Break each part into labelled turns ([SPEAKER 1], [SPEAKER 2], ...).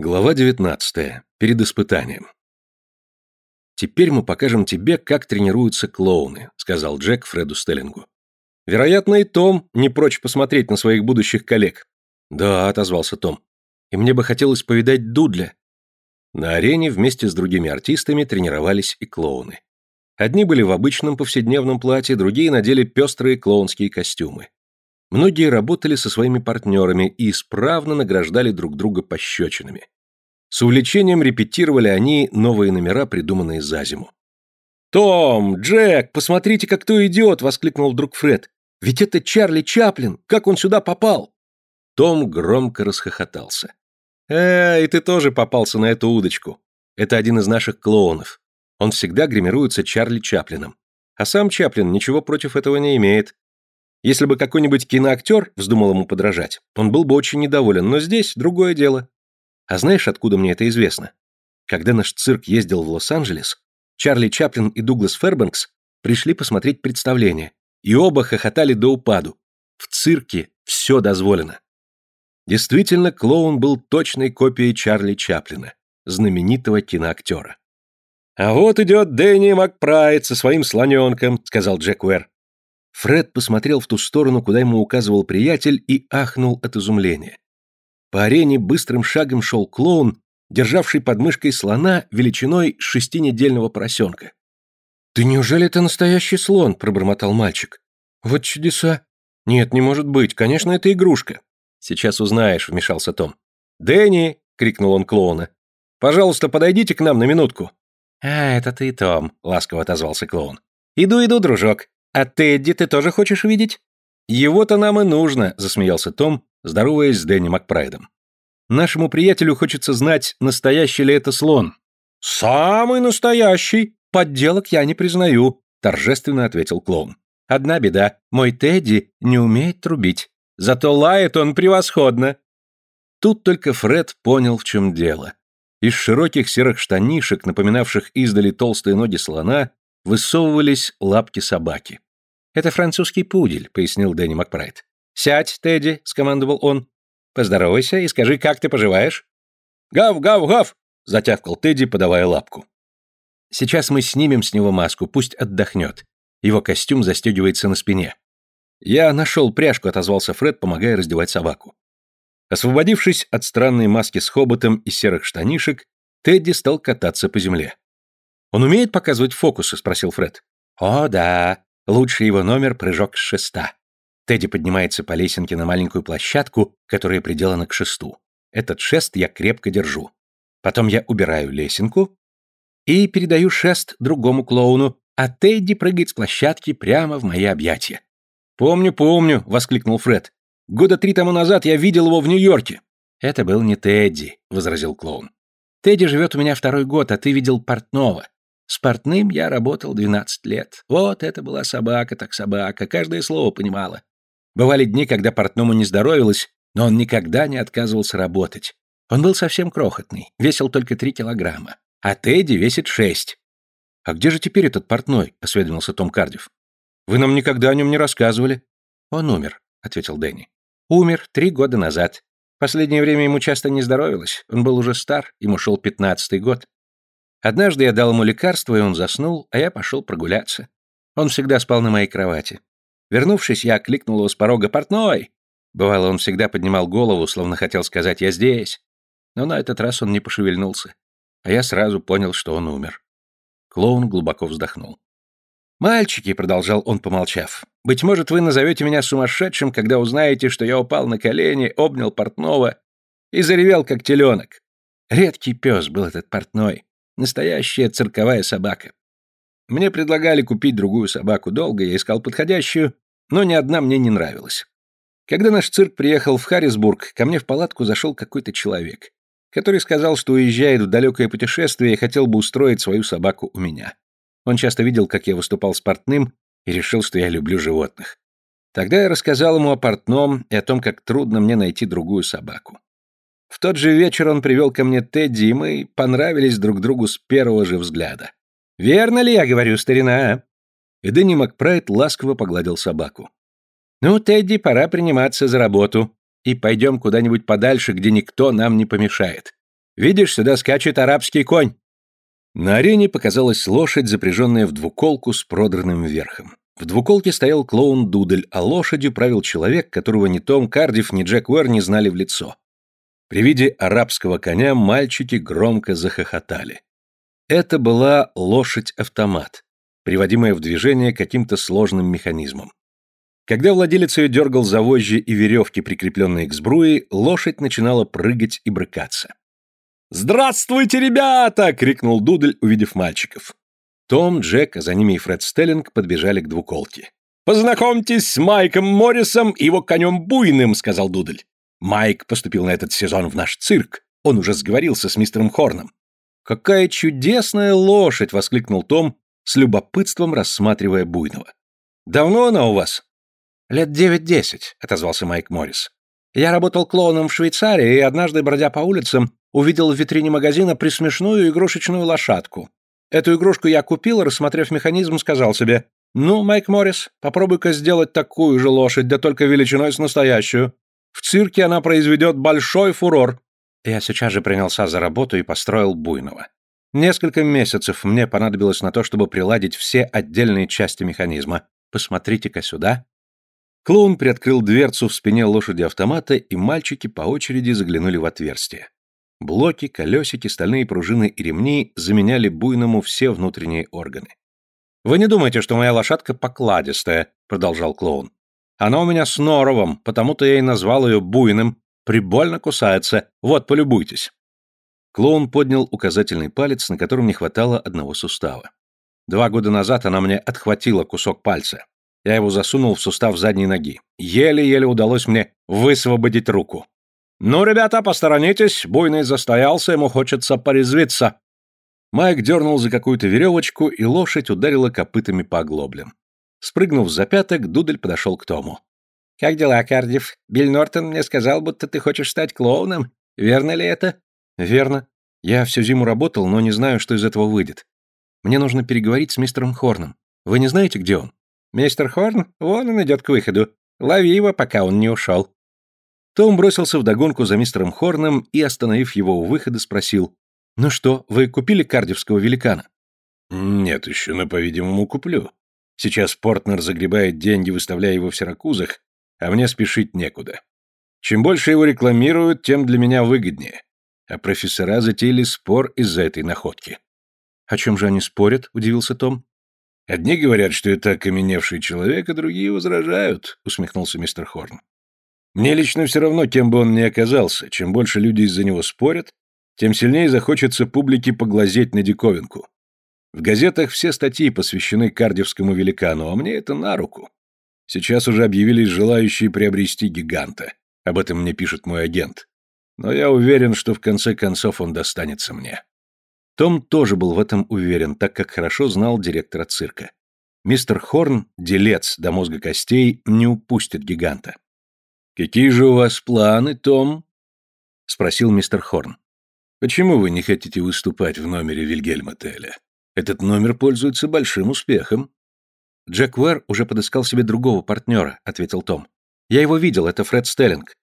[SPEAKER 1] Глава 19. Перед испытанием. «Теперь мы покажем тебе, как тренируются клоуны», — сказал Джек Фреду Стеллингу. «Вероятно, и Том не прочь посмотреть на своих будущих коллег». «Да», — отозвался Том. «И мне бы хотелось повидать Дудля». На арене вместе с другими артистами тренировались и клоуны. Одни были в обычном повседневном платье, другие надели пестрые клоунские костюмы. Многие работали со своими партнерами и исправно награждали друг друга пощечинами. С увлечением репетировали они новые номера, придуманные за зиму. «Том! Джек! Посмотрите, как кто идет!» — воскликнул вдруг Фред. «Ведь это Чарли Чаплин! Как он сюда попал?» Том громко расхохотался. «Эй, ты тоже попался на эту удочку. Это один из наших клоунов. Он всегда гримируется Чарли Чаплином. А сам Чаплин ничего против этого не имеет. Если бы какой-нибудь киноактер вздумал ему подражать, он был бы очень недоволен, но здесь другое дело. А знаешь, откуда мне это известно? Когда наш цирк ездил в Лос-Анджелес, Чарли Чаплин и Дуглас Фербенкс пришли посмотреть представление, и оба хохотали до упаду. В цирке все дозволено. Действительно, клоун был точной копией Чарли Чаплина, знаменитого киноактера. «А вот идет Дэнни Макпрайд со своим слоненком», — сказал Джек Уэр. Фред посмотрел в ту сторону, куда ему указывал приятель, и ахнул от изумления. По арене быстрым шагом шел клоун, державший под мышкой слона величиной шестинедельного поросенка. «Да неужели это настоящий слон?» – пробормотал мальчик. «Вот чудеса!» «Нет, не может быть, конечно, это игрушка». «Сейчас узнаешь», – вмешался Том. «Дэнни!» – крикнул он клоуна. «Пожалуйста, подойдите к нам на минутку».
[SPEAKER 2] «А, это ты, Том», – ласково отозвался клоун. «Иду, иду, дружок. «А Тедди ты тоже хочешь видеть?»
[SPEAKER 1] «Его-то нам и нужно», — засмеялся Том, здороваясь с Дэнни Макпрайдом. «Нашему приятелю хочется знать, настоящий ли это слон».
[SPEAKER 2] «Самый настоящий! Подделок я не признаю», — торжественно ответил клоун. «Одна беда, мой Тедди не умеет трубить. Зато лает он превосходно».
[SPEAKER 1] Тут только Фред понял, в чем дело. Из широких серых штанишек, напоминавших издали толстые ноги слона, высовывались лапки собаки.
[SPEAKER 2] «Это французский пудель», — пояснил Дэнни Макбрайт. «Сядь, Тедди», — скомандовал он. «Поздоровайся и скажи, как ты поживаешь?»
[SPEAKER 1] «Гав, гав, гав!» — затявкал Тедди, подавая лапку.
[SPEAKER 2] «Сейчас мы снимем с него маску, пусть отдохнет. Его костюм застегивается на спине».
[SPEAKER 1] «Я нашел пряжку», — отозвался Фред, помогая раздевать собаку. Освободившись от странной маски с хоботом и серых штанишек, Тедди стал кататься по земле. «Он умеет показывать фокусы?» — спросил Фред.
[SPEAKER 2] «О, да. Лучший его номер — прыжок с шеста. Тедди поднимается по лесенке на маленькую площадку, которая приделана к шесту. Этот шест я крепко держу. Потом я убираю лесенку и передаю шест другому клоуну, а Тедди прыгает с площадки прямо в мои объятия.
[SPEAKER 1] «Помню, помню», — воскликнул Фред. «Года три тому назад я видел его в Нью-Йорке».
[SPEAKER 2] «Это был не Тедди», — возразил клоун. «Тедди живет у меня второй год, а ты видел портного. С портным я работал 12 лет. Вот это была собака так собака, каждое слово понимала. Бывали дни, когда портному не здоровилось, но он никогда не отказывался работать. Он был совсем крохотный, весил только 3 килограмма, а Тедди весит 6.
[SPEAKER 1] «А где же теперь этот портной?» — осведомился Том Кардив. «Вы нам никогда о нем не рассказывали».
[SPEAKER 2] «Он умер», — ответил Дэнни. «Умер три года назад. Последнее время ему часто не здоровилось. Он был уже стар, ему шел пятнадцатый год. Однажды я дал ему лекарство, и он заснул, а я пошел прогуляться. Он всегда спал на моей кровати. Вернувшись, я окликнул его с порога «Портной!». Бывало, он всегда поднимал голову, словно хотел сказать «Я здесь». Но на этот раз он не пошевельнулся. А я сразу понял, что он умер. Клоун глубоко вздохнул. «Мальчики», — продолжал он, помолчав, — «быть может, вы назовете меня сумасшедшим, когда узнаете, что я упал на колени, обнял портного и заревел, как теленок. Редкий пес был этот портной. Настоящая цирковая собака. Мне предлагали купить другую собаку. Долго я искал подходящую, но ни одна мне не нравилась. Когда наш цирк приехал в Харрисбург, ко мне в палатку зашел какой-то человек, который сказал, что уезжает в далекое путешествие и хотел бы устроить свою собаку у меня. Он часто видел, как я выступал с портным, и решил, что я люблю животных. Тогда я рассказал ему о портном и о том, как трудно мне найти другую собаку. В тот же вечер он привел ко мне Тедди, и мы понравились друг другу с первого же взгляда. Верно ли я говорю, старина, а? И Дэнни Макпрайд ласково погладил собаку. «Ну, Тедди, пора приниматься за работу. И пойдем куда-нибудь подальше, где никто нам не помешает. Видишь, сюда скачет арабский конь!»
[SPEAKER 1] На арене показалась лошадь, запряженная в двуколку с продранным верхом. В двуколке стоял клоун Дудель, а лошадью правил человек, которого ни Том Кардив, ни Джек Уэр не знали в лицо. При виде арабского коня мальчики громко захохотали. Это была лошадь-автомат, приводимая в движение каким-то сложным механизмом. Когда владелец ее дергал за вожжи и веревки, прикрепленные к сбруе, лошадь начинала прыгать и брыкаться. «Здравствуйте, ребята!» — крикнул Дудль, увидев мальчиков. Том, Джек, а за ними и Фред Стеллинг подбежали к двуколке. «Познакомьтесь с Майком Моррисом и его конем Буйным», — сказал Дудль. «Майк поступил на этот сезон в наш цирк. Он уже сговорился с мистером Хорном». «Какая чудесная лошадь!» — воскликнул Том, с любопытством рассматривая Буйного. «Давно она у вас?» «Лет девять-десять», — отозвался Майк Моррис. «Я работал клоуном в Швейцарии и однажды, бродя по улицам, увидел в витрине магазина присмешную игрушечную лошадку. Эту игрушку я купил, рассмотрев механизм, сказал себе, «Ну, Майк Моррис, попробуй-ка сделать такую же лошадь, да только величиной с настоящую. В цирке она произведет большой фурор». Я сейчас же принялся за работу и построил буйного. Несколько месяцев мне понадобилось на то, чтобы приладить все отдельные части механизма. Посмотрите-ка сюда. Клоун приоткрыл дверцу в спине лошади автомата, и мальчики по очереди заглянули в отверстие. Блоки, колесики, стальные пружины и ремни заменяли буйному все внутренние органы. «Вы не думайте, что моя лошадка покладистая», — продолжал клоун. «Она у меня с норовом, потому-то я и назвал ее буйным. Прибольно кусается. Вот, полюбуйтесь». Клоун поднял указательный палец, на котором не хватало одного сустава. Два года назад она мне отхватила кусок пальца. Я его засунул в сустав задней ноги. Еле-еле удалось мне высвободить руку. «Ну, ребята, посторонитесь, буйный застоялся, ему хочется порезвиться». Майк дернул за какую-то веревочку, и лошадь ударила копытами по оглоблям. Спрыгнув за пяток, Дудель подошел к Тому. «Как дела, Кардив? Билл Нортон мне сказал, будто ты хочешь стать клоуном. Верно ли это?» «Верно. Я всю зиму работал, но не знаю, что из этого выйдет. Мне нужно переговорить с мистером Хорном. Вы не знаете, где он?» «Мистер Хорн? Вон он идет к выходу. Лови его, пока он не ушел». Том бросился вдогонку за мистером Хорном и, остановив его у выхода, спросил. «Ну что, вы купили кардивского великана?» «Нет еще, но, по-видимому, куплю. Сейчас Портнер загребает деньги, выставляя его в Сиракузах, а мне спешить некуда. Чем больше его рекламируют, тем для меня выгоднее. А профессора затеяли спор из-за этой находки».
[SPEAKER 2] «О чем же они спорят?» – удивился Том.
[SPEAKER 1] «Одни говорят, что это окаменевший человек, а другие возражают», – усмехнулся мистер Хорн. Мне лично все равно, кем бы он ни оказался, чем больше люди из-за него спорят, тем сильнее захочется публике поглазеть на диковинку. В газетах все статьи посвящены кардевскому великану, а мне это на руку. Сейчас уже объявились желающие приобрести гиганта. Об этом мне пишет мой агент. Но я уверен, что в конце концов он достанется мне.
[SPEAKER 2] Том тоже был в этом уверен, так как хорошо знал директора цирка. Мистер Хорн, делец до мозга костей, не упустит гиганта.
[SPEAKER 1] «Какие же у вас планы, Том?» — спросил мистер Хорн. «Почему вы не хотите выступать в номере Вильгельма Теля? Этот номер пользуется большим успехом».
[SPEAKER 2] «Джек Уэр уже подыскал себе другого партнера», — ответил Том. «Я его видел, это Фред Стеллинг.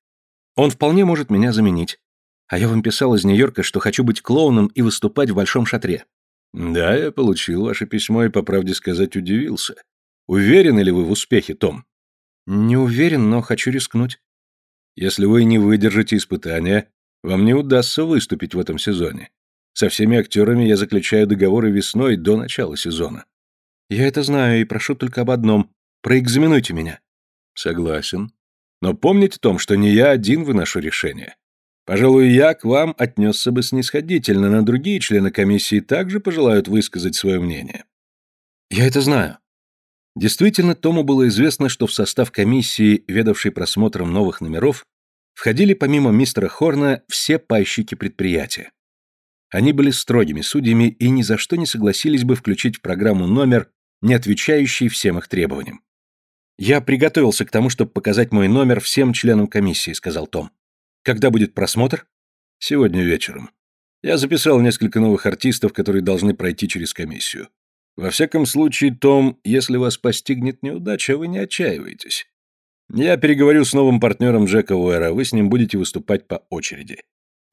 [SPEAKER 2] Он вполне может меня заменить. А я вам писал из Нью-Йорка, что хочу быть клоуном и выступать в большом шатре».
[SPEAKER 1] «Да, я получил ваше письмо и, по правде сказать, удивился. Уверены ли вы в успехе, Том?»
[SPEAKER 2] «Не уверен, но хочу рискнуть».
[SPEAKER 1] Если вы не выдержите испытания, вам не удастся выступить в этом сезоне. Со всеми актерами я заключаю договоры весной до начала сезона.
[SPEAKER 2] Я это знаю и прошу только об одном. Проэкзаменуйте меня.
[SPEAKER 1] Согласен. Но помните, Том, что не я один выношу решение. Пожалуй, я к вам отнесся бы снисходительно, но другие члены комиссии также пожелают высказать свое мнение.
[SPEAKER 2] Я это знаю. Действительно, Тому было известно, что в состав комиссии, ведавшей просмотром новых номеров, входили помимо мистера Хорна все пайщики предприятия. Они были строгими судьями и ни за что не согласились бы включить в программу номер, не отвечающий всем их требованиям. «Я приготовился к тому, чтобы показать мой номер всем членам комиссии», — сказал Том. «Когда будет просмотр?»
[SPEAKER 1] «Сегодня вечером. Я записал несколько новых артистов, которые должны пройти через комиссию. Во всяком случае, Том, если вас постигнет неудача, вы не отчаиваетесь. Я переговорю с новым партнером Джека Уэра, вы с ним будете выступать по очереди.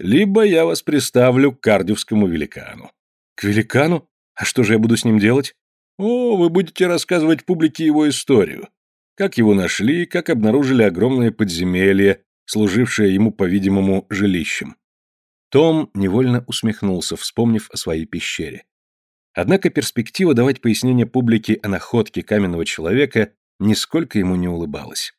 [SPEAKER 1] Либо я вас приставлю к кардивскому великану.
[SPEAKER 2] К великану? А что же я буду с ним делать?
[SPEAKER 1] О, вы будете рассказывать публике его историю. Как его нашли, как обнаружили огромное подземелье, служившее ему, по-видимому, жилищем.
[SPEAKER 2] Том невольно усмехнулся, вспомнив о своей пещере. Однако перспектива давать пояснение публике о находке каменного человека нисколько ему не улыбалась.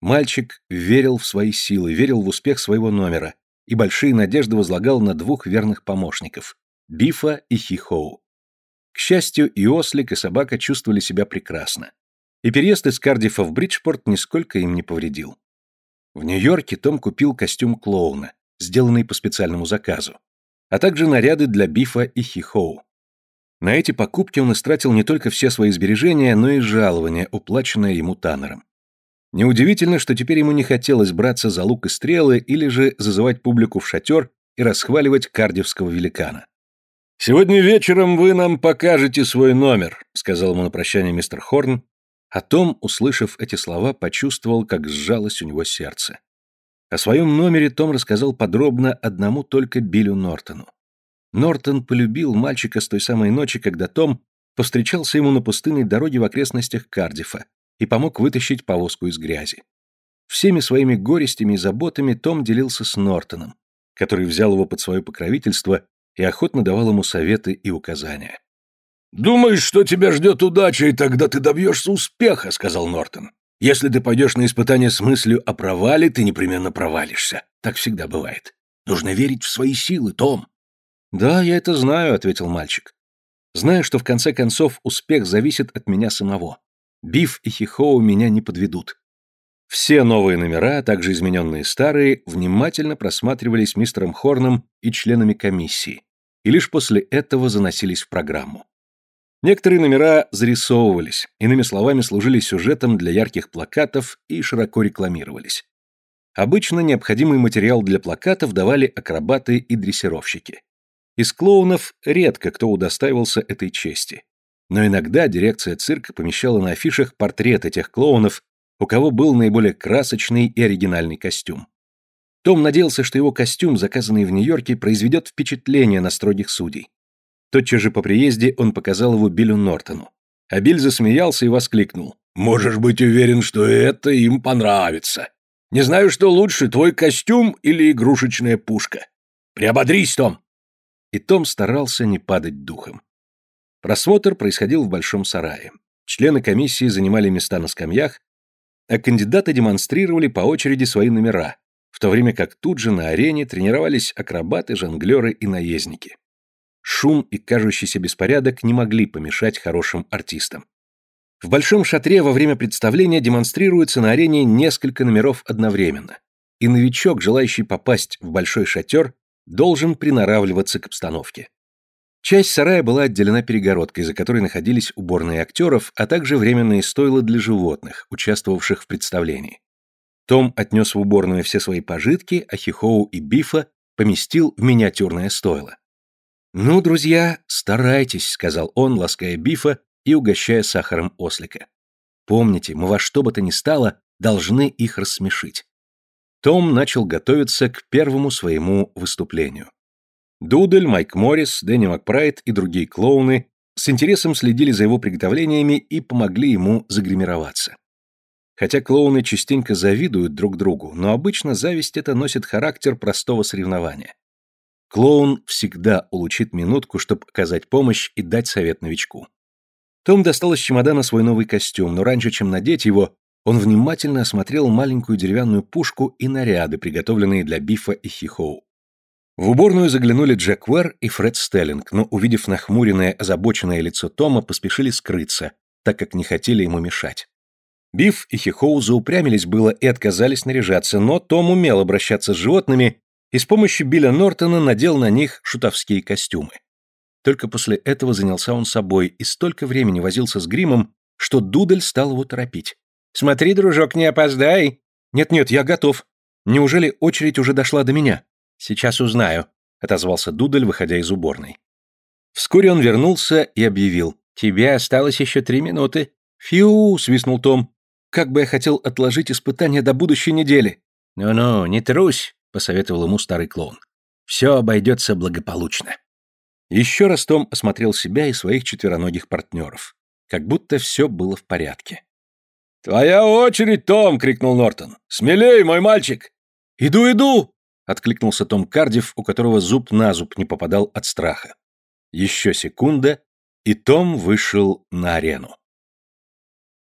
[SPEAKER 2] Мальчик верил в свои силы, верил в успех своего номера и большие надежды возлагал на двух верных помощников – Бифа и Хихоу. К счастью, и Ослик, и собака чувствовали себя прекрасно. И переезд из Кардифа в Бриджпорт нисколько им не повредил. В Нью-Йорке Том купил костюм клоуна, сделанный по специальному заказу, а также наряды для Бифа и Хихоу. На эти покупки он истратил не только все свои сбережения, но и жалование, уплаченное ему Таннером. Неудивительно, что теперь ему не хотелось браться за лук и стрелы или же зазывать публику в шатер и расхваливать кардивского великана.
[SPEAKER 1] «Сегодня вечером вы нам покажете свой номер», — сказал ему на прощание мистер Хорн, а Том, услышав эти слова, почувствовал, как сжалось у него сердце. О своем номере Том рассказал подробно одному только Биллю Нортону. Нортон полюбил мальчика с той самой ночи, когда Том повстречался ему на пустынной дороге в окрестностях Кардифа и помог вытащить повозку из грязи. Всеми своими горестями и заботами Том делился с Нортоном, который взял его под свое покровительство и охотно давал ему советы и указания. «Думаешь, что тебя ждет удача, и тогда ты добьешься успеха», — сказал Нортон. «Если ты пойдешь на испытание с мыслью о провале, ты непременно провалишься. Так всегда бывает. Нужно верить в свои силы, Том».
[SPEAKER 2] «Да, я это знаю», — ответил мальчик. «Знаю, что в конце концов успех зависит от меня самого. Биф и Хихоу меня не подведут. Все новые номера, а также измененные старые, внимательно просматривались мистером Хорном и членами комиссии, и лишь после этого заносились в программу. Некоторые номера зарисовывались, иными словами, служили сюжетом для ярких плакатов и широко рекламировались. Обычно необходимый материал для плакатов давали акробаты и дрессировщики. Из клоунов редко кто удостаивался этой чести. Но иногда дирекция цирка помещала на афишах портреты тех клоунов, у кого был наиболее красочный и оригинальный костюм. Том надеялся, что его костюм, заказанный в Нью-Йорке, произведет впечатление на строгих судей. Тотчас же по приезде он показал его Биллю Нортону. А Билл засмеялся и воскликнул. «Можешь быть уверен, что это им понравится. Не знаю, что лучше, твой костюм или игрушечная пушка. Приободрись, Том!» И Том старался не падать духом. Просмотр происходил в большом сарае. Члены комиссии занимали места на скамьях, а кандидаты демонстрировали по очереди свои номера, в то время как тут же на арене тренировались акробаты, жонглеры и наездники. Шум и кажущийся беспорядок не могли помешать хорошим артистам. В большом шатре во время представления демонстрируется на арене несколько номеров одновременно, и новичок, желающий попасть в большой шатер, должен приноравливаться к обстановке. Часть сарая была отделена перегородкой, за которой находились уборные актеров, а также временные стойла для животных, участвовавших в представлении. Том отнес в уборную все свои пожитки, а Хихоу и Бифа поместил в миниатюрное стойло. «Ну, друзья, старайтесь», — сказал он, лаская Бифа и угощая сахаром ослика. «Помните, мы во что бы то ни стало должны их рассмешить». Том начал готовиться к первому своему выступлению. Дудель, Майк Моррис, Дэнни Макпрайд и другие клоуны с интересом следили за его приготовлениями и помогли ему загримироваться. Хотя клоуны частенько завидуют друг другу, но обычно зависть это носит характер простого соревнования. Клоун всегда улучит минутку, чтобы оказать помощь и дать совет новичку. Том достал из чемодана свой новый костюм, но раньше, чем надеть его, он внимательно осмотрел маленькую деревянную пушку и наряды, приготовленные для Бифа и Хихоу. В уборную заглянули Джек Уэр и Фред Стеллинг, но, увидев нахмуренное, озабоченное лицо Тома, поспешили скрыться, так как не хотели ему мешать. Биф и Хихоу заупрямились было и отказались наряжаться, но Том умел обращаться с животными и с помощью Билля Нортона надел на них шутовские костюмы. Только после этого занялся он собой и столько времени возился с гримом, что Дудель стал его торопить. «Смотри, дружок, не опоздай!» «Нет-нет, я готов. Неужели очередь уже дошла до меня?» «Сейчас узнаю», — отозвался Дудель, выходя из уборной. Вскоре он вернулся и объявил. «Тебе осталось еще три минуты». «Фью!» — свистнул Том. «Как бы я хотел отложить испытание до будущей недели». «Ну-ну, не трусь», — посоветовал ему старый клоун. Все обойдется благополучно. Еще раз Том осмотрел себя и своих четвероногих партнеров. Как будто все было в порядке.
[SPEAKER 1] «Твоя очередь, Том!» — крикнул Нортон. «Смелей, мой мальчик!»
[SPEAKER 2] «Иду, иду!» — откликнулся Том Кардив, у которого зуб на зуб не попадал от страха. Еще секунда, и Том вышел на арену.